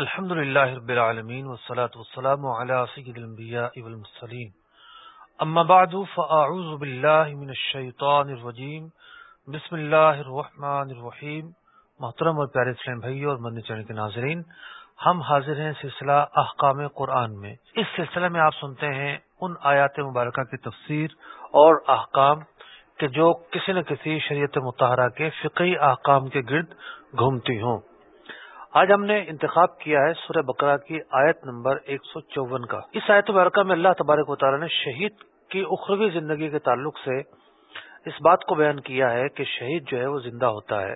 الحمد للہ رب العالمین والصلاة والسلام على سید الانبیاء والمرسلین. اما بعد فاعوذ باللہ من الشیطان الرجیم. بسم اللہ الرحمن الرحیم. محترم اور پیارے اسلام بھائی اور مدنی چڑھنے کے ناظرین، ہم حاضر ہیں سلسلہ احکام قرآن میں. اس سلسلے میں آپ سنتے ہیں ان آیات مبارکہ کی تفسیر اور احکام کہ جو کسی نہ کسی شریعت متحرہ کے فقی احکام کے گرد گھومتی ہوں. آج ہم نے انتخاب کیا ہے سورہ بکرا کی آیت نمبر ایک سو چون کا۔ اس آیت مبارکہ میں اللہ تبارک و تعالیٰ نے شہید کی اخروی زندگی کے تعلق سے اس بات کو بیان کیا ہے کہ شہید جو ہے وہ زندہ ہوتا ہے۔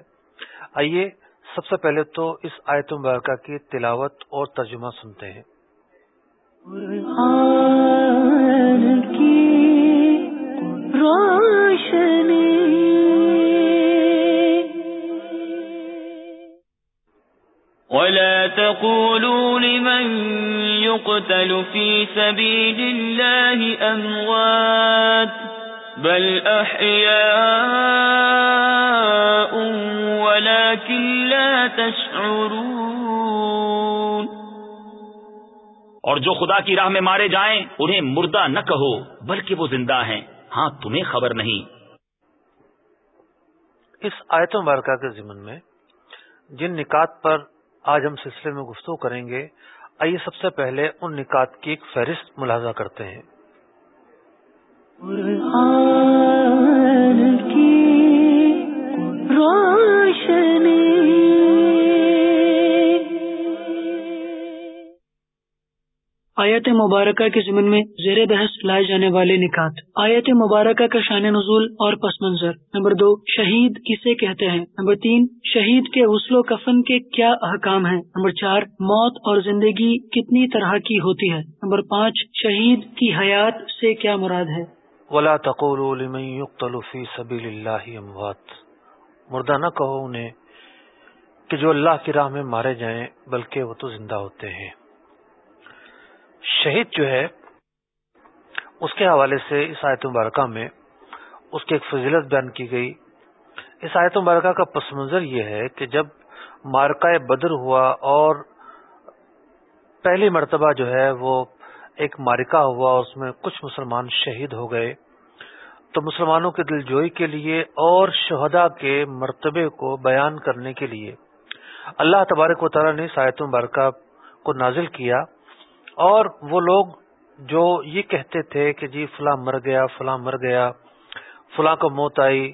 آئیے سب سے پہلے تو اس آیت مبارکہ کی تلاوت اور ترجمہ سنتے ہیں۔ روشنی ولا تقولوا لمن يقتل في سبيل الله أموات بل أحياء ولكن لا تشعرون اور جو خدا کی راہ میں مارے جائیں انہیں مردہ نہ کہو بلکہ وہ زندہ ہیں۔ ہاں تمہیں خبر نہیں۔ اس آیت مبارکہ کے ضمن میں جن نکات پر آج ہم سلسلے میں گفتگو کریں گے۔ آئیے سب سے پہلے ان نکات کی ایک فہرست ملاحظہ کرتے ہیں۔ روشنی آیت مبارکہ کے ضمن میں زیر بحث لائے جانے والے نکات۔ آیت مبارکہ کا شان نزول اور پس منظر۔ نمبر دو، شہید کسے کہتے ہیں؟ نمبر تین، شہید کے غسل و کفن کے کیا احکام ہیں؟ نمبر چار، موت اور زندگی کتنی طرح کی ہوتی ہے؟ نمبر پانچ، شہید کی حیات سے کیا مراد ہے؟ ولا لمن يقتل في سبيل الله اموات مردہ نہ کہو انہیں کہ جو اللہ کی راہ میں مارے جائیں، بلکہ وہ تو زندہ ہوتے ہیں۔ شہید جو ہے، اس کے حوالے سے اس آیت مبارکہ میں اس کی ایک فضیلت بیان کی گئی۔ اس آیت مبارکہ کا پس منظر یہ ہے کہ جب مارکہ بدر ہوا اور پہلی مرتبہ جو ہے وہ ایک مارکہ ہوا اس میں کچھ مسلمان شہید ہو گئے، تو مسلمانوں کے دل جوئی کے لیے اور شہدا کے مرتبے کو بیان کرنے کے لیے اللہ تبارک و تعالیٰ نے آیت مبارکہ کو نازل کیا۔ اور وہ لوگ جو یہ کہتے تھے کہ جی فلاں مر گیا، فلاں مر گیا، فلاں کو موت آئی،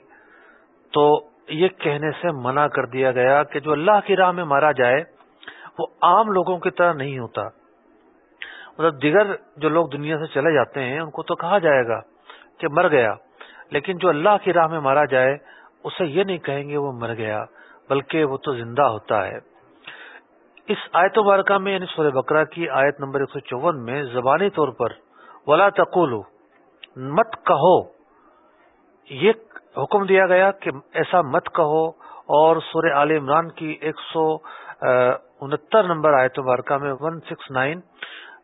تو یہ کہنے سے منع کر دیا گیا کہ جو اللہ کی راہ میں مارا جائے، وہ عام لوگوں کی طرح نہیں ہوتا۔ مطلب دیگر جو لوگ دنیا سے چلے جاتے ہیں، ان کو تو کہا جائے گا کہ مر گیا، لیکن جو اللہ کی راہ میں مارا جائے، اسے یہ نہیں کہیں گے وہ مر گیا، بلکہ وہ تو زندہ ہوتا ہے۔ اس آیت مبارکہ میں یعنی سورہ بکرا کی آیت نمبر ایک سو چون میں زبانی طور پر ولا تقولو مت کہو۔ یہ حکم دیا گیا کہ ایسا مت کہو۔ اور سورہ عال عمران کی ایک سو انہتر نمبر آیت مبارکہ میں ون سکس نائن،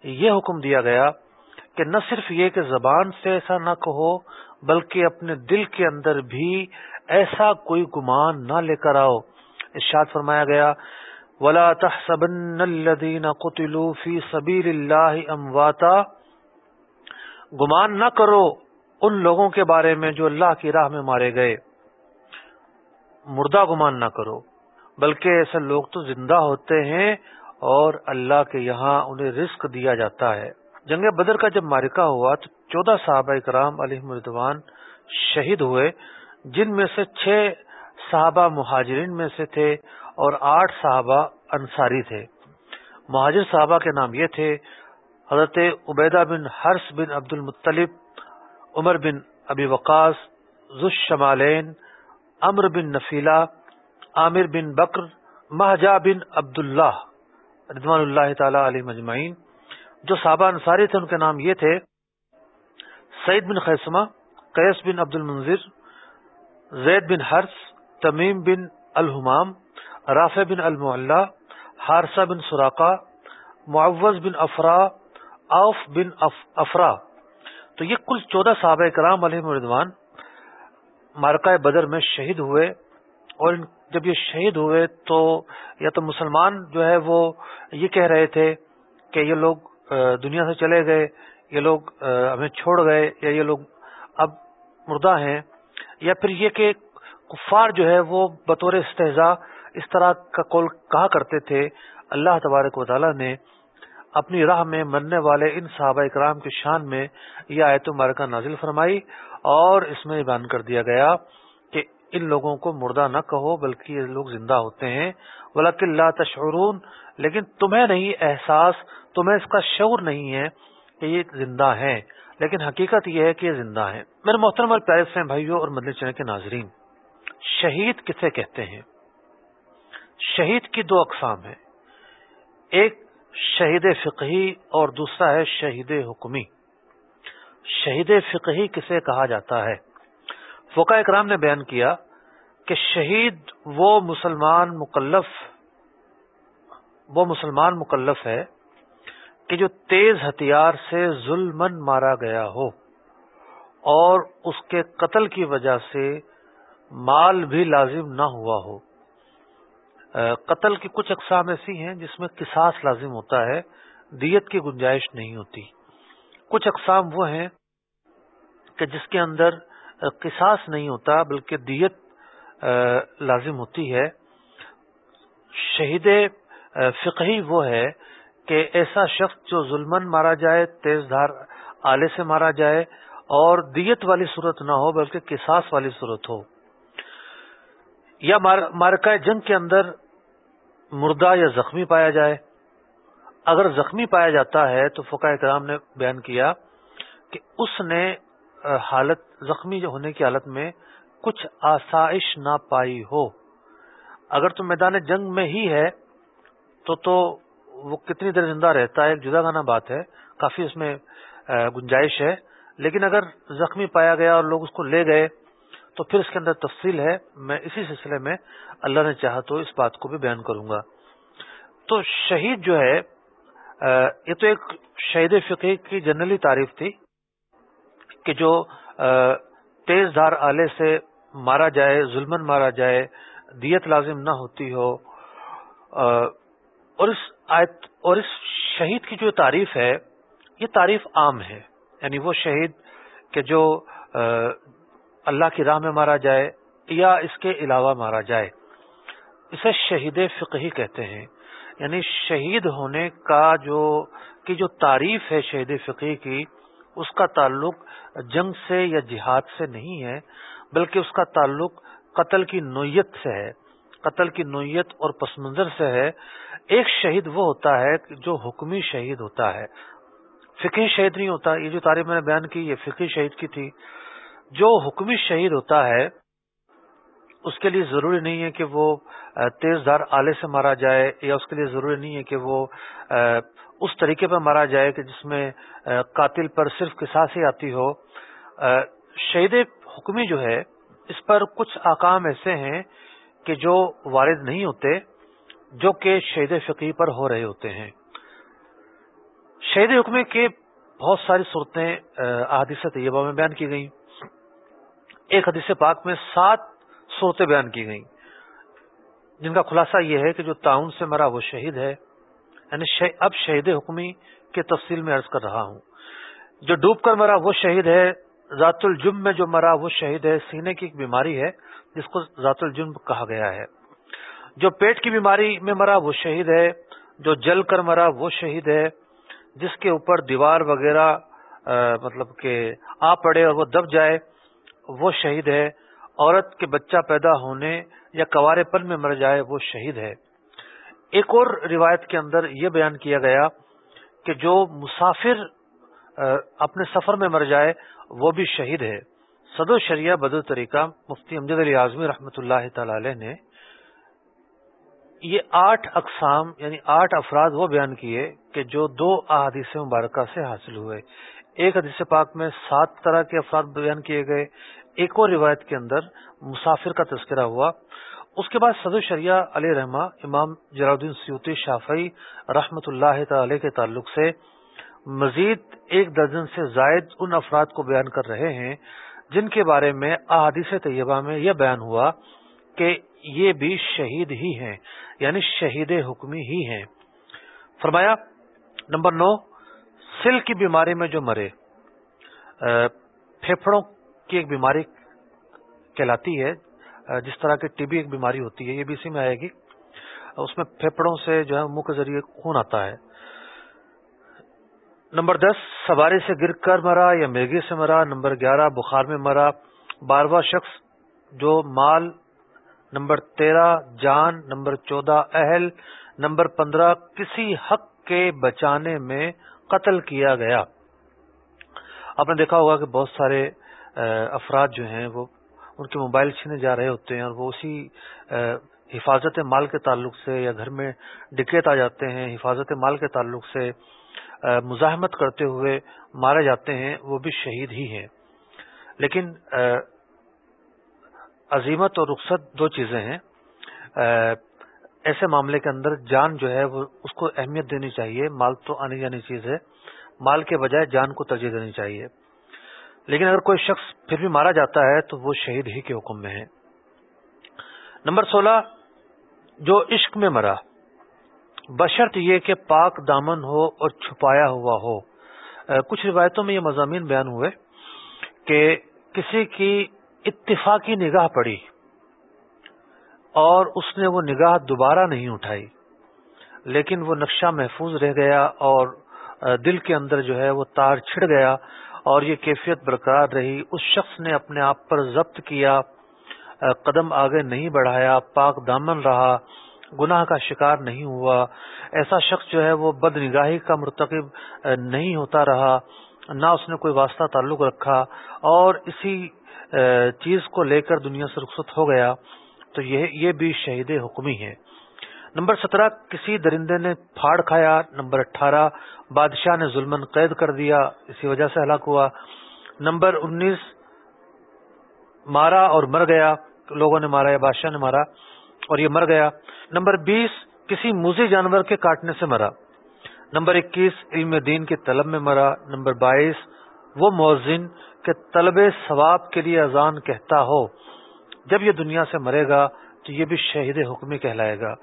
یہ حکم دیا گیا کہ نہ صرف یہ کہ زبان سے ایسا نہ کہو، بلکہ اپنے دل کے اندر بھی ایسا کوئی گمان نہ لے کر آؤ۔ ارشاد فرمایا گیا ولا تحسبن الذين قتلوا في سبيل الله امواتا گمان نہ کرو ان لوگوں کے بارے میں جو اللہ کی راہ میں مارے گئے۔ مردہ گمان نہ کرو، بلکہ ایسے لوگ تو زندہ ہوتے ہیں اور اللہ کے یہاں انہیں رزق دیا جاتا ہے۔ جنگ بدر کا جب مارکہ ہوا تو چودہ صحابہ کرام علیہ مردوان شہید ہوئے، جن میں سے چھ صحابہ مہاجرین میں سے تھے۔ اور آٹھ صحابہ انصاری تھے۔ مہاجر صحابہ کے نام یہ تھے، حضرت عبیدہ بن حرس بن عبد المطلب، عمر بن ابی وقاص ذش امر بن نفیلہ، عامر بن بکر، مہجا بن عبد اللہ رضوان اللہ تعالی علیہ مجمعین۔ جو صحابہ انصاری تھے، ان کے نام یہ تھے، سعید بن خیسمہ، قیس بن عبد المنظر زید بن حرس تمیم بن الحمام رافع بن المعلہ، حارثہ بن سراقہ معوض بن افرا اوف بن افرا۔ تو یہ کل چودہ صحابہ کرام علیہ مردوان مارکہ بدر میں شہید ہوئے۔ اور جب یہ شہید ہوئے تو یا تو مسلمان جو ہے وہ یہ کہہ رہے تھے کہ یہ لوگ دنیا سے چلے گئے، یہ لوگ ہمیں چھوڑ گئے یا یہ لوگ اب مردہ ہیں۔ یا پھر یہ کہ کفار جو ہے وہ بطور استحضاء اس طرح کا کول کہا کرتے تھے، اللہ تبارک و تعالیٰ نے اپنی راہ میں مرنے والے ان صحابہ اکرام کی شان میں یہ آیت مبارکہ نازل فرمائی اور اس میں بیان کر دیا گیا کہ ان لوگوں کو مردہ نہ کہو بلکہ یہ لوگ زندہ ہوتے ہیں۔ بلک اللہ تشعرون، لیکن تمہیں نہیں، احساس، تمہیں اس کا شعور نہیں ہے کہ یہ زندہ ہیں، لیکن حقیقت یہ ہے کہ یہ زندہ ہیں۔ میرے محترم اور پیارے سے بھائیوں اور مدنی چنے کے ناظرین، شہید کسے کہتے ہیں؟ شہید کی دو اقسام ہیں۔ ایک شہید فقہی اور دوسرا ہے شہید حکمی۔ شہید فقہی کسے کہا جاتا ہے؟ فوکا اکرام نے بیان کیا کہ شہید وہ مسلمان مکلف، وہ مسلمان مکلف ہے کہ جو تیز ہتھیار سے ظلم مارا گیا ہو اور اس کے قتل کی وجہ سے مال بھی لازم نہ ہوا ہو۔ قتل کی کچھ اقسام ایسی ہیں جس میں قصاص لازم ہوتا ہے، دیت کی گنجائش نہیں ہوتی۔ کچھ اقسام وہ ہیں کہ جس کے اندر قصاص نہیں ہوتا بلکہ دیت لازم ہوتی ہے۔ شہید فقہی وہ ہے کہ ایسا شخص جو ظلمن مارا جائے، تیز دھار آلے سے مارا جائے اور دیت والی صورت نہ ہو بلکہ قصاص والی صورت ہو۔ یا مارکہ جنگ کے اندر مردہ یا زخمی پایا جائے۔ اگر زخمی پایا جاتا ہے تو فقہ اکرام نے بیان کیا کہ اس نے حالت، زخمی ہونے کی حالت میں کچھ آسائش نہ پائی ہو۔ اگر تو میدان جنگ میں ہی ہے تو تو وہ کتنی دیر زندہ رہتا ہے، ایک جدا گانا بات ہے، کافی اس میں گنجائش ہے۔ لیکن اگر زخمی پایا گیا اور لوگ اس کو لے گئے تو پھر اس کے اندر تفصیل ہے، میں اسی سلسلے میں اللہ نے چاہا تو اس بات کو بھی بیان کروں گا۔ تو شہید جو ہے یہ تو ایک شہید فقی کی جنرلی تعریف تھی کہ جو تیز دھار آلے سے مارا جائے ظلمن مارا جائے دیت لازم نہ ہوتی ہو اور اس آیت، اور اس شہید کی جو تعریف ہے، یہ تعریف عام ہے۔ یعنی وہ شہید کہ جو اللہ کی راہ میں مارا جائے یا اس کے علاوہ مارا جائے۔ اسے شہید فقہی کہتے ہیں۔ یعنی شہید ہونے کا جو، کی جو تعریف ہے شہید فقی کی، اس کا تعلق جنگ سے یا جہاد سے نہیں ہے، بلکہ اس کا تعلق قتل کی نوعیت سے ہے۔ قتل کی نوعیت اور پس منظر سے ہے۔ ایک شہید وہ ہوتا ہے جو حکمی شہید ہوتا ہے۔ فقی شہید نہیں ہوتا، یہ جو تعریف میں نے بیان کی، یہ فقی شہید کی تھی۔ جو حکمی شہید ہوتا ہے، اس کے لیے ضروری نہیں ہے کہ وہ تیز دھار آلے سے مارا جائے، یا اس کے لیے ضروری نہیں ہے کہ وہ اس طریقے پر مارا جائے کہ جس میں قاتل پر صرف قصاص ہی آتی ہو۔ شہید حکمی جو ہے، اس پر کچھ آکام ایسے ہیں کہ جو وارد نہیں ہوتے، جو کہ شہید فقی پر ہو رہے ہوتے ہیں۔ شہید حکمی کے بہت ساری صورتیں احادیث طیبہ میں بیان کی گئیں۔ ایک حدیث پاک میں سات صورتیں بیان کی گئیں۔ جن کا خلاصہ یہ ہے کہ جو تعاون سے مرا وہ شہید ہے یعنی اب شہید حکمی کے تفصیل میں عرض کر رہا ہوں۔ جو ڈوب کر مرا وہ شہید ہے ذات الجم میں جو مرا وہ شہید ہے، سینے کی ایک بیماری ہے، جس کو ذات الجم کہا گیا ہے۔ جو پیٹ کی بیماری میں مرا وہ شہید ہے، جو جل کر مرا وہ شہید ہے، جس کے اوپر دیوار وغیرہ مطلب کہ آ پڑے اور وہ دب جائے وہ شہید ہے، عورت کے بچہ پیدا ہونے یا کوارے پن میں مر جائے وہ شہید ہے۔ ایک اور روایت کے اندر یہ بیان کیا گیا کہ جو مسافر اپنے سفر میں مر جائے وہ بھی شہید ہے۔ صد و شریعہ بدل طریقہ، مفتی امجد علی اعظمی رحمۃ اللہ تعالی علیہ نے یہ آٹھ اقسام یعنی آٹھ افراد وہ بیان کیے کہ جو دو احادیث مبارکہ سے حاصل ہوئے۔ ایک حدیث پاک میں سات طرح کے افراد بیان کیے گئے۔ ایک اور روایت کے اندر مسافر کا تذکرہ ہوا۔ اس کے بعد صدر شریعہ علیہ رحمہ، امام الدین سیوتی شافعی رحمت اللہ تعالی کے تعلق سے مزید ایک درجن سے زائد ان افراد کو بیان کر رہے ہیں جن کے بارے میں احادیث طیبہ میں یہ بیان ہوا کہ یہ بھی شہید ہی ہیں یعنی شہید حکمی ہی ہیں۔ فرمایا، نمبر نو سل کی بیماری میں جو مرے پھیپڑوں کی ایک بیماری کہلاتی ہے جس طرح کی ٹی بی ایک بیماری ہوتی ہے، یہ بھی اسی میں آئے گی۔ اس میں پھیپڑوں سے جو ہے منہ کے ذریعے خون آتا ہے۔ نمبر دس، سواری سے گر کر مرا یا میگی سے مرا۔ نمبر گیارہ، بخار میں مرا۔ بارہواں شخص جو مال۔ نمبر تیرہ، جان۔ نمبر چودہ، اہل۔ نمبر پندرہ، کسی حق کے بچانے میں قتل کیا گیا۔ آپ نے دیکھا ہوگا کہ بہت سارے افراد جو ہیں، وہ ان کے موبائل چھینے جا رہے ہوتے ہیں اور وہ اسی حفاظت مال کے تعلق سے یا گھر میں ڈکیت آ جاتے ہیں، حفاظت مال کے تعلق سے مزاحمت کرتے ہوئے مارے جاتے ہیں، وہ بھی شہید ہی ہیں۔ لیکن عظیمت اور رخصت دو چیزیں ہیں۔ ایسے معاملے کے اندر جان جو ہے وہ اس کو اہمیت دینی چاہیے، مال تو آنی جانی چیز ہے، مال کے بجائے جان کو ترجیح دینی چاہیے۔ لیکن اگر کوئی شخص پھر بھی مارا جاتا ہے تو وہ شہید ہی کے حکم میں ہے۔ نمبر سولہ، جو عشق میں مرا، بشرط یہ کہ پاک دامن ہو اور چھپایا ہوا ہو۔ کچھ روایتوں میں یہ مضامین بیان ہوئے کہ کسی کی اتفاقی نگاہ پڑی۔ اور اس نے وہ نگاہ دوبارہ نہیں اٹھائی۔ لیکن وہ نقشہ محفوظ رہ گیا اور دل کے اندر جو ہے وہ تار چھڑ گیا اور یہ کیفیت برقرار رہی۔ اس شخص نے اپنے آپ پر ضبط کیا قدم آگے نہیں بڑھایا، پاک دامن رہا، گناہ کا شکار نہیں ہوا۔ ایسا شخص جو ہے وہ بد نگاہی کا مرتکب نہیں ہوتا رہا، نہ اس نے کوئی واسطہ تعلق رکھا اور اسی چیز کو لے کر دنیا سے رخصت ہو گیا۔ تو یہ بھی شہید حکمی ہے نمبر سترہ، کسی درندے نے پھاڑ کھایا۔ نمبر اٹھارہ، بادشاہ نے ظلم قید کر دیا۔ اسی وجہ سے ہلاک ہوا۔ نمبر انیس، مارا اور مر گیا۔ لوگوں نے مارا یا بادشاہ نے مارا اور یہ مر گیا۔ نمبر بیس، کسی موزی جانور کے کاٹنے سے مرا۔ نمبر اکیس، علم دین کے طلب میں مرا۔ نمبر بائیس، وہ موزن کے طلب ثواب کے لیے اذان کہتا ہو۔ جب یہ دنیا سے مرے گا تو یہ بھی شہید حکمی کہلائے گا۔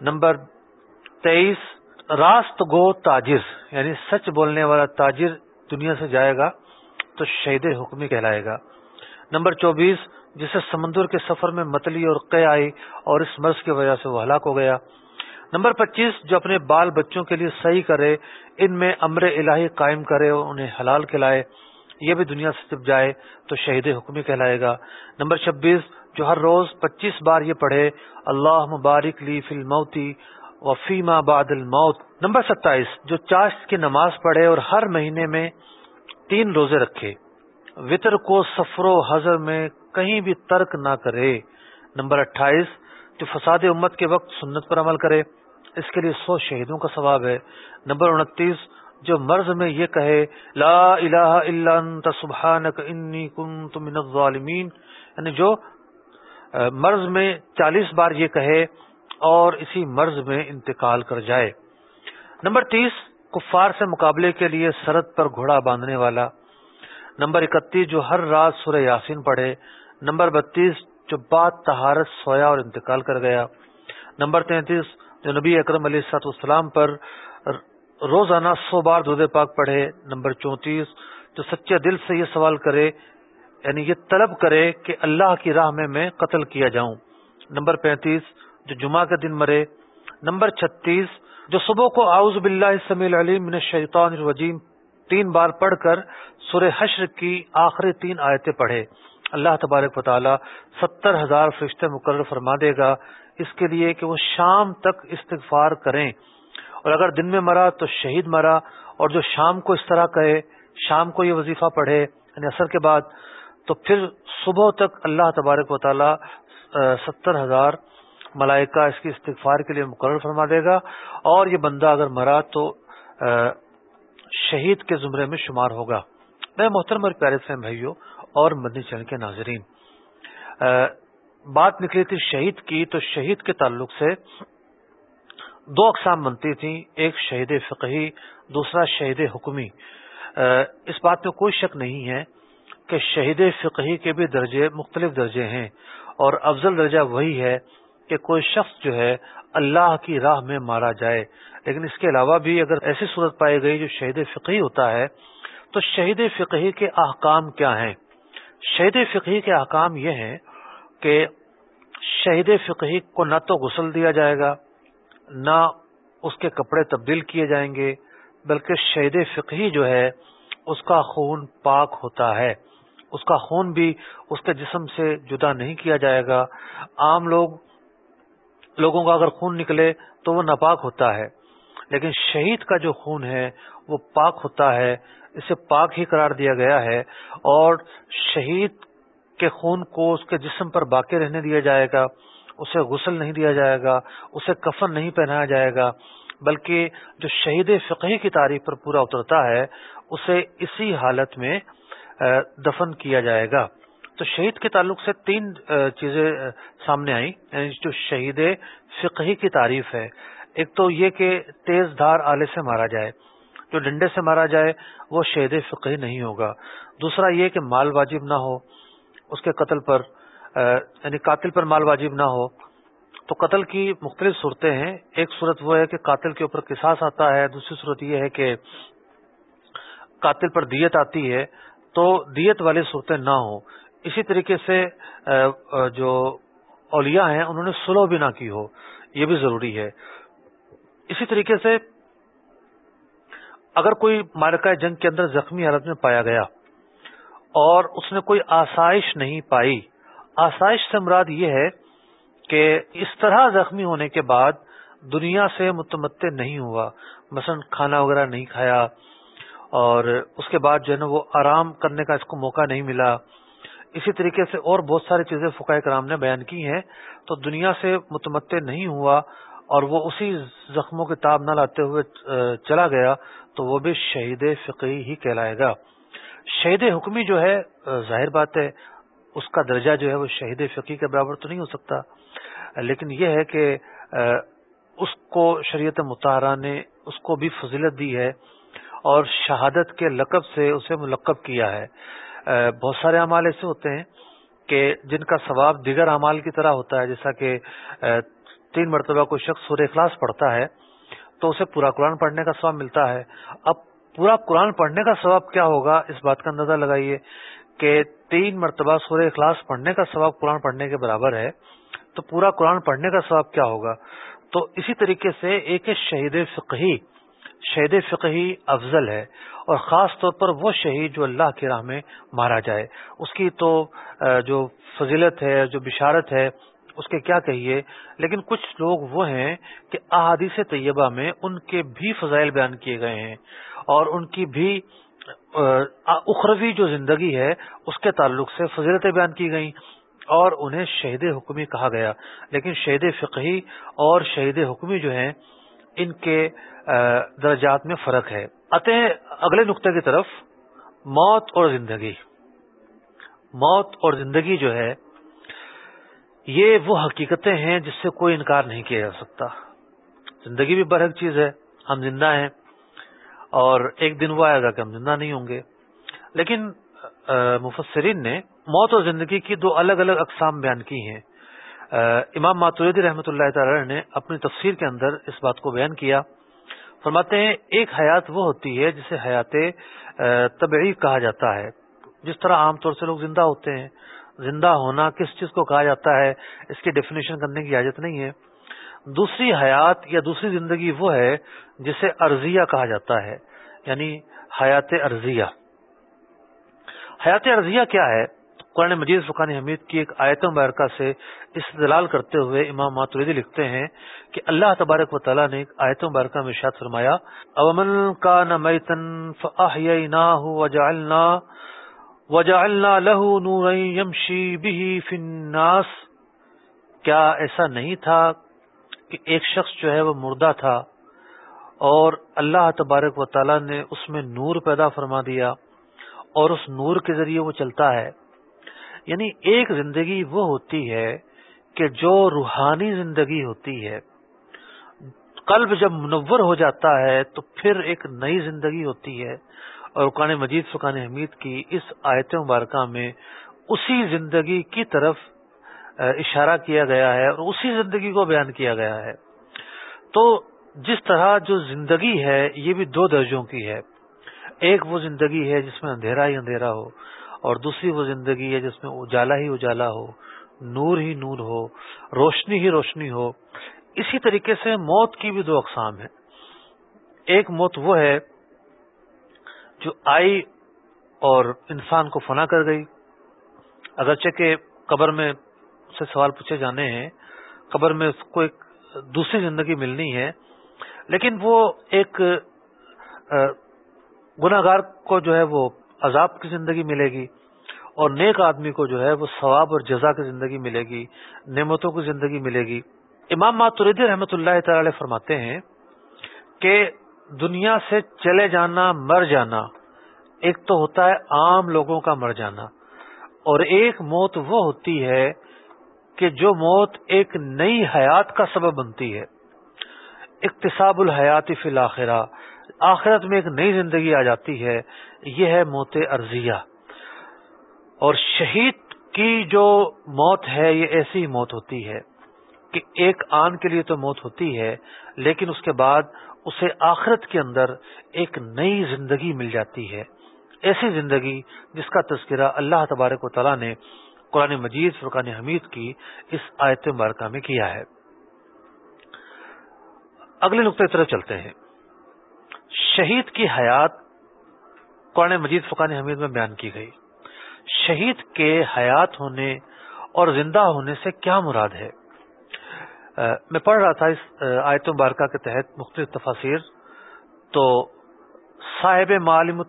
نمبر تیئیس، راست گو تاجر یعنی سچ بولنے والا تاجر دنیا سے جائے گا تو شہید حکمی کہلائے گا۔ نمبر چوبیس، جسے سمندر کے سفر میں متلی اور قے آئی اور اس مرض کی وجہ سے وہ ہلاک ہو گیا۔ نمبر پچیس، جو اپنے بال بچوں کے لیے صحیح کرے، ان میں امر الہی قائم کرے اور انہیں حلال کھلائے، یہ بھی دنیا سے جب جائے تو شہید حکمی کہلائے گا۔ نمبر چھبیس جو ہر روز پچیس بار یہ پڑھے، اللہ مبارک لی فل موتی و فیما بعد الموت۔ نمبر ستائیس، جو چاشت کی نماز پڑھے اور ہر مہینے میں تین روزے رکھے۔ وطر کو سفر و حضر میں کہیں بھی ترک نہ کرے۔ نمبر اٹھائیس، جو فساد امت کے وقت سنت پر عمل کرے، اس کے لیے سو شہیدوں کا ثواب ہے۔ نمبر انتیس، جو مرض میں یہ کہے، لا الہ الا انت سبحانک انی کنت من الظالمین یعنی جو مرض میں چالیس بار یہ کہے اور اسی مرض میں انتقال کر جائے۔ نمبر تیس، کفار سے مقابلے کے لیے سرد پر گھوڑا باندھنے والا۔ نمبر اکتیس، جو ہر رات سورہ یاسین پڑھے۔ نمبر بتیس، جو بات تہارت سویا اور انتقال کر گیا۔ نمبر تینتیس، جو نبی اکرم علیہ سات والسلام پر روزانہ سو بار دودھ پاک پڑھے۔ نمبر چونتیس، جو سچے دل سے یہ سوال کرے یعنی یہ طلب کرے کہ اللہ کی راہ میں میں قتل کیا جاؤں۔ نمبر پینتیس، جو جمعہ کے دن مرے۔ نمبر چھتیس، جو صبح کو آؤز باللہ سمیل علیم من الشیطان الرجیم تین بار پڑھ کر سورہ حشر کی آخری تین آیتیں پڑھے۔ اللہ تبارک و تعالی ستر ہزار فرشتے مقرر فرما دے گا اس کے لیے کہ وہ شام تک استغفار کریں۔ اور اگر دن میں مرا تو شہید مرا، اور جو شام کو اس طرح کہے، شام کو یہ وظیفہ پڑھے یعنی اثر کے بعد تو پھر صبح تک اللہ تبارک و تعالی ستر ہزار ملائکہ اس کی استغفار کے لیے مقرر فرما دے گا۔ اور یہ بندہ اگر مرا تو شہید کے زمرے میں شمار ہوگا۔ میں محترم اور پیارے سے بھائیوں اور مدنی چین کے ناظرین بات نکلی تھی شہید کی، تو شہید کے تعلق سے دو اقسام بنتی تھیں۔ ایک شہید فقہی، دوسرا شہید حکمی۔ اس بات میں کوئی شک نہیں ہے کہ شہید فقہی کے بھی درجے مختلف درجے ہیں اور افضل درجہ وہی ہے کہ کوئی شخص جو ہے اللہ کی راہ میں مارا جائے۔ لیکن اس کے علاوہ بھی اگر ایسی صورت پائی گئی جو شہید فقہی ہوتا ہے، تو شہید فقہی کے احکام کیا ہیں؟ شہید فقہی کے احکام یہ ہیں کہ شہید فقہی کو نہ تو غسل دیا جائے گا، نہ اس کے کپڑے تبدیل کیے جائیں گے، بلکہ شہید فقہی جو ہے، اس کا خون پاک ہوتا ہے۔ اس کا خون بھی اس کے جسم سے جدا نہیں کیا جائے گا۔ عام لوگ، لوگوں کا اگر خون نکلے تو وہ ناپاک ہوتا ہے، لیکن شہید کا جو خون ہے وہ پاک ہوتا ہے، اسے پاک ہی قرار دیا گیا ہے اور شہید کے خون کو اس کے جسم پر باقی رہنے دیا جائے گا، اسے غسل نہیں دیا جائے گا، اسے کفن نہیں پہنایا جائے گا، بلکہ جو شہید فقہی کی تعریف پر پورا اترتا ہے، اسے اسی حالت میں دفن کیا جائے گا۔ تو شہید کے تعلق سے تین چیزیں سامنے آئیں۔ یعنی جو شہید فقہی کی تعریف ہے، ایک تو یہ کہ تیز دھار آلے سے مارا جائے۔ جو ڈنڈے سے مارا جائے، وہ شہید فقہی نہیں ہوگا۔ دوسرا یہ کہ مال واجب نہ ہو، اس کے قتل پر یعنی قاتل پر مال واجب نہ ہو۔ تو قتل کی مختلف صورتیں ہیں۔ ایک صورت وہ ہے کہ قاتل کے اوپر قصاص آتا ہے، دوسری صورت یہ ہے کہ قاتل پر دیت آتی ہے۔ تو دیت والی صورتیں نہ ہوں۔ اسی طریقے سے جو اولیاء ہیں، انہوں نے سلو بھی نہ کی ہو۔ یہ بھی ضروری ہے۔ اسی طریقے سے اگر کوئی مارکہ جنگ کے اندر زخمی حالت میں پایا گیا اور اس نے کوئی آسائش نہیں پائی، آسائش سے مراد یہ ہے کہ اس طرح زخمی ہونے کے بعد دنیا سے متمد نہیں ہوا۔ مثلا کھانا وغیرہ نہیں کھایا اور اس کے بعد جو ہے نا وہ آرام کرنے کا اس کو موقع نہیں ملا۔ اسی طریقے سے اور بہت ساری چیزیں فقہ کرام نے بیان کی ہیں۔ تو دنیا سے متمد نہیں ہوا اور وہ اسی زخموں کے تاب نہ لاتے ہوئے چلا گیا تو وہ بھی شہید فقی ہی کہلائے گا۔ شہید حکمی جو ہے ظاہر بات ہے، اس کا درجہ جو ہے وہ شہید فقی کے برابر تو نہیں ہو سکتا۔ لیکن یہ ہے کہ اس کو شریعت مطالعہ نے اس کو بھی فضیلت دی ہے۔ اور شہادت کے لقب سے اسے ملقب کیا ہے۔ بہت سارے اعمال ایسے ہوتے ہیں کہ جن کا ثواب دیگر اعمال کی طرح ہوتا ہے، جیسا کہ تین مرتبہ کوئی شخص سورہ اخلاص پڑھتا ہے تو اسے پورا قرآن پڑھنے کا ثواب ملتا ہے۔ اب پورا قرآن پڑھنے کا ثواب کیا ہوگا؟ اس بات کا اندازہ لگائیے کہ تین مرتبہ سورہ اخلاص پڑھنے کا ثواب قرآن پڑھنے کے برابر ہے، تو پورا قرآن پڑھنے کا ثواب کیا ہوگا؟ تو اسی طریقے سے ایک شہید فقہی۔ شہید فقہی افضل ہے اور خاص طور پر وہ شہید جو اللہ کی راہ میں مارا جائے۔ اس کی تو جو فضیلت ہے، جو بشارت ہے، اس کے کیا کہیے؟ لیکن کچھ لوگ وہ ہیں کہ احادیث طیبہ میں ان کے بھی فضائل بیان کیے گئے ہیں اور ان کی بھی اخروی جو زندگی ہے، اس کے تعلق سے فضیلتیں بیان کی گئیں اور انہیں شہید حکمی کہا گیا۔ لیکن شہید فقہی اور شہید حکمی جو ہیں ان کے درجات میں فرق ہے۔ آتے ہیں اگلے نقطے کی طرف۔ موت اور زندگی۔ موت اور زندگی جو ہے، یہ وہ حقیقتیں ہیں جس سے کوئی انکار نہیں کیا جا سکتا۔ زندگی بھی برحق چیز ہے، ہم زندہ ہیں اور ایک دن وہ آئے گا کہ ہم زندہ نہیں ہوں گے۔ لیکن مفسرین نے موت اور زندگی کی دو الگ الگ اقسام بیان کی ہیں۔ امام ماتوریدی رحمۃ اللہ تعالی نے اپنی تفسیر کے اندر اس بات کو بیان کیا۔ فرماتے ہیں، ایک حیات وہ ہوتی ہے جسے حیات طبعی کہا جاتا ہے۔ جس طرح عام طور سے لوگ زندہ ہوتے ہیں، زندہ ہونا کس چیز کو کہا جاتا ہے، اس کی ڈیفینیشن کرنے کی اجازت نہیں ہے۔ دوسری حیات یا دوسری زندگی وہ ہے جسے ارضیہ کہا جاتا ہے یعنی حیات ارضیہ۔ حیات ارضیہ کیا ہے؟ قرآن مجید فقان حمید کی ایک آیت مبارکہ سے استدلال کرتے ہوئے امام ماتوریدی لکھتے ہیں کہ اللہ تبارک و تعالیٰ نے ایک آیت مبارکہ میں شاد فرمایا، اومن کا نہ میتن وجعلنا وجعلنا له نورا يمشي به في الناس. کیا ایسا نہیں تھا کہ ایک شخص جو ہے وہ مردہ تھا اور اللہ تبارک و تعالی نے اس میں نور پیدا فرما دیا اور اس نور کے ذریعے وہ چلتا ہے؟ یعنی ایک زندگی وہ ہوتی ہے کہ جو روحانی زندگی ہوتی ہے۔ قلب جب منور ہو جاتا ہے تو پھر ایک نئی زندگی ہوتی ہے۔ اور قرآن مجید فقان حمید کی اس آیت مبارکہ میں اسی زندگی کی طرف اشارہ کیا گیا ہے اور اسی زندگی کو بیان کیا گیا ہے۔ تو جس طرح جو زندگی ہے، یہ بھی دو درجوں کی ہے۔ ایک وہ زندگی ہے جس میں اندھیرا ہی اندھیرا ہو۔ اور دوسری وہ زندگی ہے جس میں اجالا ہی اجالا ہو، نور ہی نور ہو، روشنی ہی روشنی ہو۔ اسی طریقے سے موت کی بھی دو اقسام ہیں۔ ایک موت وہ ہے جو آئی اور انسان کو فنا کر گئی۔ اگرچہ کہ قبر میں سے سوال پوچھے جانے ہیں، قبر میں اس کو ایک دوسری زندگی ملنی ہے، لیکن وہ ایک گناگار کو جو ہے وہ عذاب کی زندگی ملے گی۔ اور نیک آدمی کو جو ہے وہ ثواب اور جزا کی زندگی ملے گی، نعمتوں کی زندگی ملے گی۔ امام ماتردی رحمۃ اللہ تعالی فرماتے ہیں کہ دنیا سے چلے جانا مر جانا، ایک تو ہوتا ہے عام لوگوں کا مر جانا، اور ایک موت وہ ہوتی ہے کہ جو موت ایک نئی حیات کا سبب بنتی ہے۔ اقتصاب الحیات فی الآخرہ آخرت میں ایک نئی زندگی آ جاتی ہے، یہ ہے موت ارضیہ۔ اور شہید کی جو موت ہے، یہ ایسی موت ہوتی ہے کہ ایک آن کے لیے تو موت ہوتی ہے، لیکن اس کے بعد اسے آخرت کے اندر ایک نئی زندگی مل جاتی ہے۔ ایسی زندگی جس کا تذکرہ اللہ تبارک و تعالیٰ نے قرآن مجید، فرقان حمید کی اس آیت مبارکہ میں کیا ہے۔ اگلے نقطۂ طرف چلتے ہیں۔ شہید کی حیات قرآن مجید، فرقان حمید میں بیان کی گئی۔ شہید کے حیات ہونے اور زندہ ہونے سے کیا مراد ہے؟ میں پڑھ رہا تھا اس آیت مبارکہ کے تحت مختلف تفاصیر تو صاحب معلوم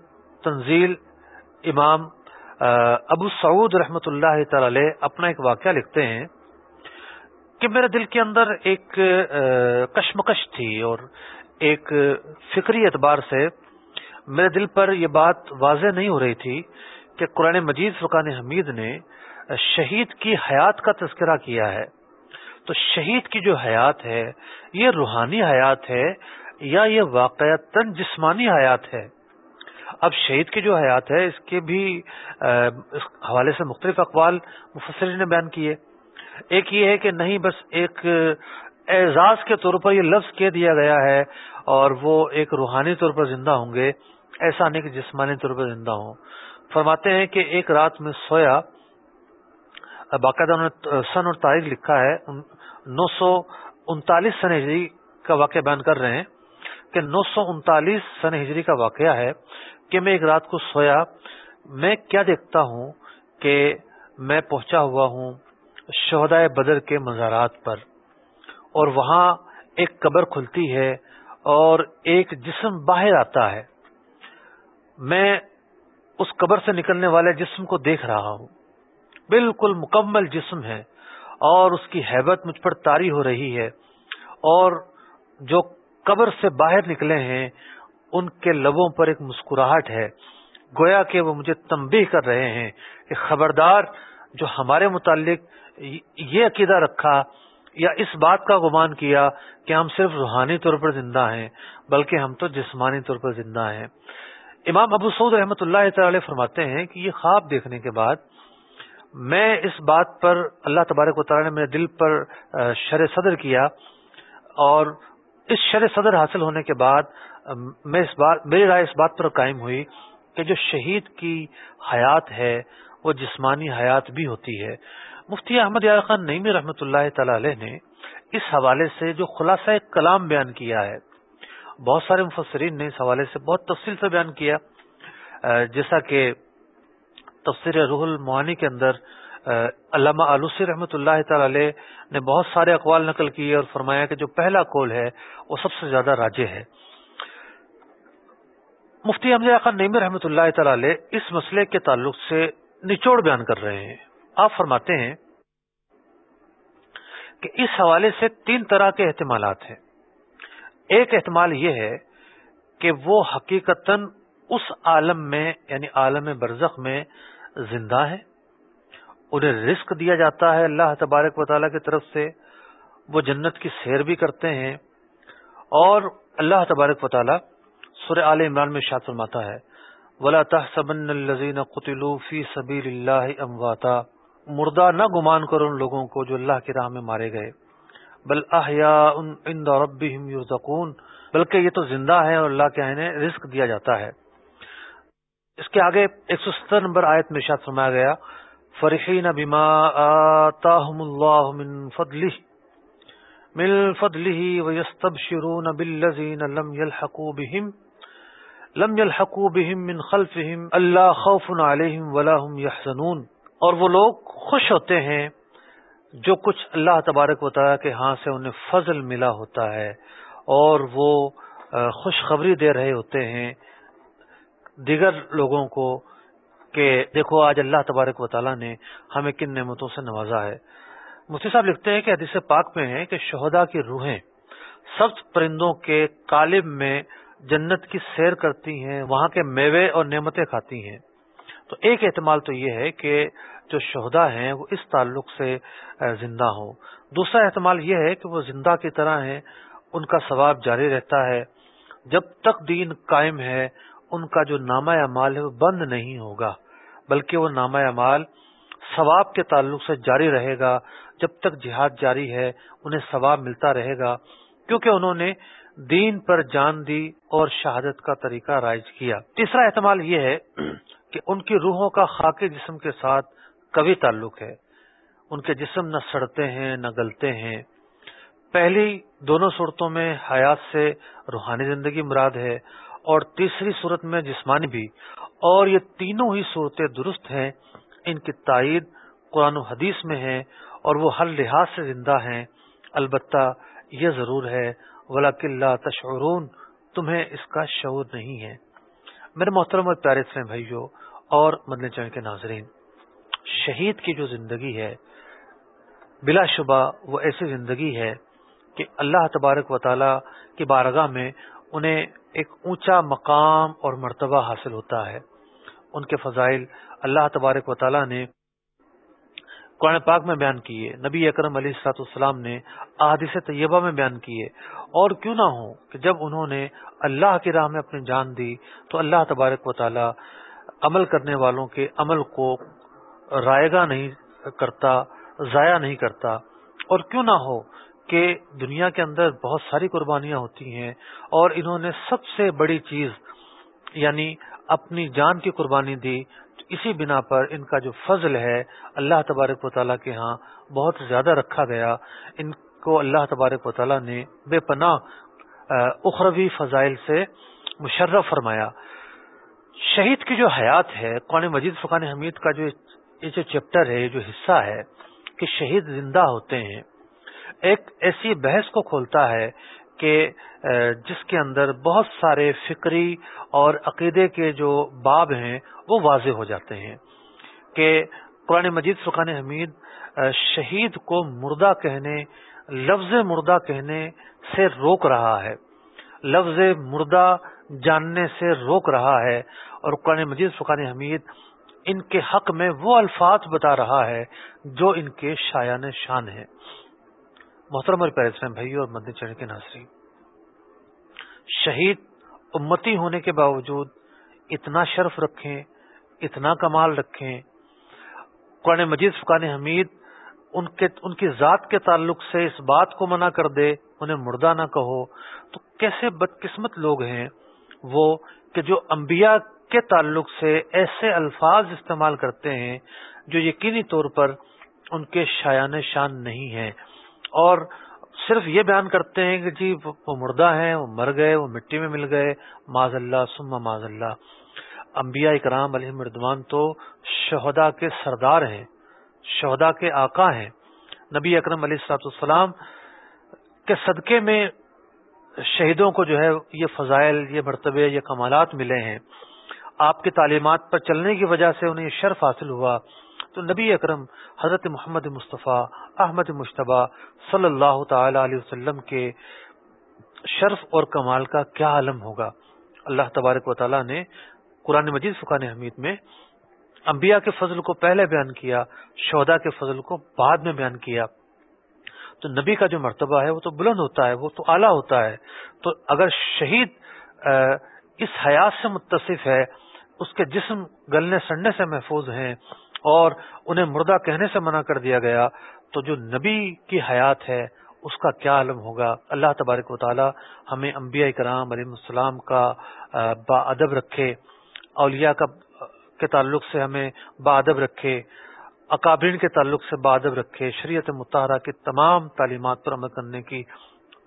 تنزیل امام ابو سعود رحمت اللہ تعالی اپنا ایک واقعہ لکھتے ہیں کہ میرے دل کے اندر ایک کشمکش تھی اور ایک فکری اعتبار سے میرے دل پر یہ بات واضح نہیں ہو رہی تھی کہ قرآن مجید فقان حمید نے شہید کی حیات کا تذکرہ کیا ہے۔ تو شہید کی جو حیات ہے، یہ روحانی حیات ہے یا یہ واقعات جسمانی حیات ہے؟ اب شہید کی جو حیات ہے، اس کے بھی اس حوالے سے مختلف اقوال مفسر نے بیان کیے۔ ایک یہ ہے کہ نہیں، بس ایک اعزاز کے طور پر یہ لفظ کہہ دیا گیا ہے اور وہ ایک روحانی طور پر زندہ ہوں گے۔ ایسا نہیں کہ جسمانی طور پر زندہ ہوں۔ فرماتے ہیں کہ ایک رات میں سویا باقاعدہ انہوں نے سن اور تاریخ لکھا ہے نو سو انتالیس سن ہجری کا واقعہ بیان کر رہے ہیں کہ نو سو انتالیس سن ہجری کا واقعہ ہے کہ میں ایک رات کو سویا، میں کیا دیکھتا ہوں کہ میں پہنچا ہوا ہوں شہدائے بدر کے مزارات پر، اور وہاں ایک قبر کھلتی ہے اور ایک جسم باہر آتا ہے۔ میں اس قبر سے نکلنے والے جسم کو دیکھ رہا ہوں۔ بالکل مکمل جسم ہے اور اس کی حیبت مجھ پر تاری ہو رہی ہے اور جو قبر سے باہر نکلے ہیں، ان کے لبوں پر ایک مسکراہٹ ہے۔ گویا کہ وہ مجھے تمبی کر رہے ہیں۔ کہ خبردار جو ہمارے متعلق یہ عقیدہ رکھا یا اس بات کا گمان کیا کہ ہم صرف روحانی طور پر زندہ ہیں، بلکہ ہم تو جسمانی طور پر زندہ ہیں۔ امام ابو سعود رحمۃ اللہ تعالی فرماتے ہیں کہ یہ خواب دیکھنے کے بعد میں اس بات پر اللہ تبارک و تعالی نے میرے دل پر شر صدر کیا اور اس شر صدر حاصل ہونے کے بعد میں اس بات، میری رائے اس بات پر قائم ہوئی کہ جو شہید کی حیات ہے، وہ جسمانی حیات بھی ہوتی ہے۔ مفتی احمد یار خان نئی رحمۃ اللہ تعالی علیہ نے اس حوالے سے جو خلاصہ کلام بیان کیا ہے بہت سارے مفسرین نے اس حوالے سے بہت تفصیل سے بیان کیا۔ جیسا کہ تفسیر روح المعانی کے اندر علامہ آلوسی رحمۃ اللہ تعالی نے بہت سارے اقوال نقل کیے اور فرمایا کہ جو پہلا کول ہے، وہ سب سے زیادہ راجے ہے۔ مفتی حمزہ خان نعیم رحمۃ اللہ تعالی اس مسئلے کے تعلق سے نچوڑ بیان کر رہے ہیں۔ آپ فرماتے ہیں کہ اس حوالے سے تین طرح کے احتمالات ہیں۔ ایک احتمال یہ ہے کہ وہ حقیقت اس عالم میں یعنی عالم برزخ میں زندہ ہے۔ انہیں رزق دیا جاتا ہے اللہ تبارک و تعالیٰ کی طرف سے۔ وہ جنت کی سیر بھی کرتے ہیں۔ اور اللہ تبارک و تعالیٰ سر عال عمران میں شاد فرماتا ہے، ولا تحسبن الذين قتلوا في سبيل الله امواتا مردہ نہ گمان کرو ان لوگوں کو جو اللہ کی راہ میں مارے گئے۔ بل احیاء عند ربهم یرزقون، بلکہ یہ تو زندہ ہے اور اللہ کے انہیں رزق دیا جاتا ہے۔ اس کے آگے ایک سو ستر نمبر آیت میں شاد فرمایا گیا، فرحین بما آتاهم اللہ من فضلہ من فضلہ ویستبشرون بالذین لم يلحقوا بهم لم يلحقوا بهم من خلفهم اللہ خوف علیہم ولا هم يحزنون اور وہ لوگ خوش ہوتے ہیں جو کچھ اللہ تبارک بتایا کہ ہاں سے انہیں فضل ملا ہوتا ہے اور وہ خوشخبری دے رہے ہوتے ہیں دیگر لوگوں کو کہ دیکھو آج اللہ تبارک و تعالیٰ نے ہمیں کن نعمتوں سے نوازا ہے۔ مفتی صاحب لکھتے ہیں کہ حدیث پاک میں ہے کہ شہدا کی روحیں سخت پرندوں کے کالب میں جنت کی سیر کرتی ہیں، وہاں کے میوے اور نعمتیں کھاتی ہیں۔ تو ایک احتمال تو یہ ہے کہ جو شہدا ہیں وہ اس تعلق سے زندہ ہوں۔ دوسرا احتمال یہ ہے کہ وہ زندہ کی طرح ہیں، ان کا ثواب جاری رہتا ہے۔ جب تک دین قائم ہے، ان کا جو نامہ اعمال ہے وہ بند نہیں ہوگا، بلکہ وہ نامہ اعمال ثواب کے تعلق سے جاری رہے گا۔ جب تک جہاد جاری ہے، انہیں ثواب ملتا رہے گا۔ کیونکہ انہوں نے دین پر جان دی اور شہادت کا طریقہ رائج کیا۔ تیسرا احتمال یہ ہے کہ ان کی روحوں کا خاک جسم کے ساتھ کبھی تعلق ہے۔ ان کے جسم نہ سڑتے ہیں، نہ گلتے ہیں۔ پہلی دونوں صورتوں میں حیات سے روحانی زندگی مراد ہے اور تیسری صورت میں جسمانی بھی۔ اور یہ تینوں ہی صورتیں درست ہیں، ان کی تائید قرآن و حدیث میں ہے اور وہ ہر لحاظ سے زندہ ہیں۔ البتہ یہ ضرور ہے ولا قلعہ تشعرون، تمہیں اس کا شعور نہیں ہے۔ میرے محترم اور پیارے سے بھائیوں اور مدن چین کے ناظرین، شہید کی جو زندگی ہے، بلا شبہ وہ ایسی زندگی ہے کہ اللہ تبارک و تعالی کی بارگاہ میں انہیں ایک اونچا مقام اور مرتبہ حاصل ہوتا ہے۔ ان کے فضائل اللہ تبارک و تعالی نے قرآن پاک میں بیان کیے، نبی اکرم علیہ السلاط السلام نے احادیث طیبہ میں بیان کیے۔ اور کیوں نہ ہو کہ جب انہوں نے اللہ کی راہ میں اپنی جان دی تو اللہ تبارک و تعالی عمل کرنے والوں کے عمل کو رائے گا نہیں کرتا، ضائع نہیں کرتا۔ اور کیوں نہ ہو کہ دنیا کے اندر بہت ساری قربانیاں ہوتی ہیں اور انہوں نے سب سے بڑی چیز یعنی اپنی جان کی قربانی دی اسی بنا پر ان کا جو فضل ہے، اللہ تبارک و تعالیٰ کے ہاں بہت زیادہ رکھا گیا۔ ان کو اللہ تبارک و تعالیٰ نے بے پناہ اخروی فضائل سے مشرف فرمایا۔ شہید کی جو حیات ہے، قرآن مجید فقان حمید کا جو یہ جو چیپٹر ہے، یہ جو حصہ ہے کہ شہید زندہ ہوتے ہیں۔ ایک ایسی بحث کو کھولتا ہے کہ جس کے اندر بہت سارے فکری اور عقیدے کے جو باب ہیں، وہ واضح ہو جاتے ہیں کہ قرآن مجید فقان حمید شہید کو مردہ کہنے، لفظ مردہ کہنے سے روک رہا ہے۔ لفظ مردہ جاننے سے روک رہا ہے۔ اور قرآن مجید فقان حمید ان کے حق میں وہ الفاظ بتا رہا ہے جو ان کے شایان شان ہیں۔ محترم اور پیرسلم بھائی اور مدنی چڑھ کے ناظرین۔ شہید امتی ہونے کے باوجود اتنا شرف رکھیں، اتنا کمال رکھیں، قرآن مجید، فقان حمید، ان کے، ان کی ذات کے تعلق سے اس بات کو منع کر دے، انہیں مردہ نہ کہو۔ تو کیسے بدقسمت لوگ ہیں وہ کہ جو انبیاء کے تعلق سے ایسے الفاظ استعمال کرتے ہیں جو یقینی طور پر ان کے شایان شان نہیں ہیں۔ اور صرف یہ بیان کرتے ہیں کہ جی وہ مردہ ہیں، وہ مر گئے، وہ مٹی میں مل گئے معذ اللہ سما معذ اللہ انبیاء اکرام علیہ مردوان تو شہدا کے سردار ہیں شہدا کے آقا ہیں۔ نبی اکرم علیہ السلاط السلام کے صدقے میں شہیدوں کو جو ہے یہ فضائل، یہ مرتبے، یہ کمالات ملے ہیں۔ آپ کی تعلیمات پر چلنے کی وجہ سے انہیں شرف حاصل ہوا۔ تو نبی اکرم حضرت محمد مصطفیٰ، احمد مشتبہ صلی اللہ تعالی علیہ وسلم کے شرف اور کمال کا کیا عالم ہوگا؟ اللہ تبارک و تعالیٰ نے قرآن مجید فقان حمید میں انبیاء کے فضل کو پہلے بیان کیا شہدا کے فضل کو بعد میں بیان کیا۔ تو نبی کا جو مرتبہ ہے وہ تو بلند ہوتا ہے، وہ تو اعلیٰ ہوتا ہے۔ تو اگر شہید اس حیات سے متصف ہے، اس کے جسم گلنے سڑنے سے محفوظ ہیں اور انہیں مردہ کہنے سے منع کر دیا گیا، تو جو نبی کی حیات ہے، اس کا کیا علم ہوگا؟ اللہ تبارک و تعالی ہمیں انبیاء کرام علیہ السلام کا با ادب رکھے، اولیاء کا کے تعلق سے ہمیں با ادب رکھے، اکابرین کے تعلق سے با ادب رکھے، شریعت متحرہ کی تمام تعلیمات پر عمل کرنے کی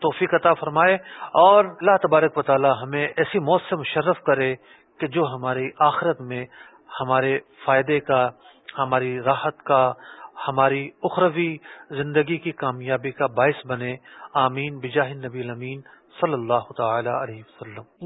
توفیق عطا فرمائے، اور اللہ تبارک و تعالی ہمیں ایسی موت سے مشرف کرے کہ جو ہماری آخرت میں ہمارے فائدے کا ہماری راحت کا، ہماری اخروی زندگی کی کامیابی کا باعث بنے۔ آمین۔ بجاہ نبی الامین صلی اللہ تعالی علیہ وسلم۔